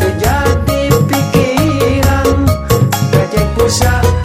Terjadi pikiran pusat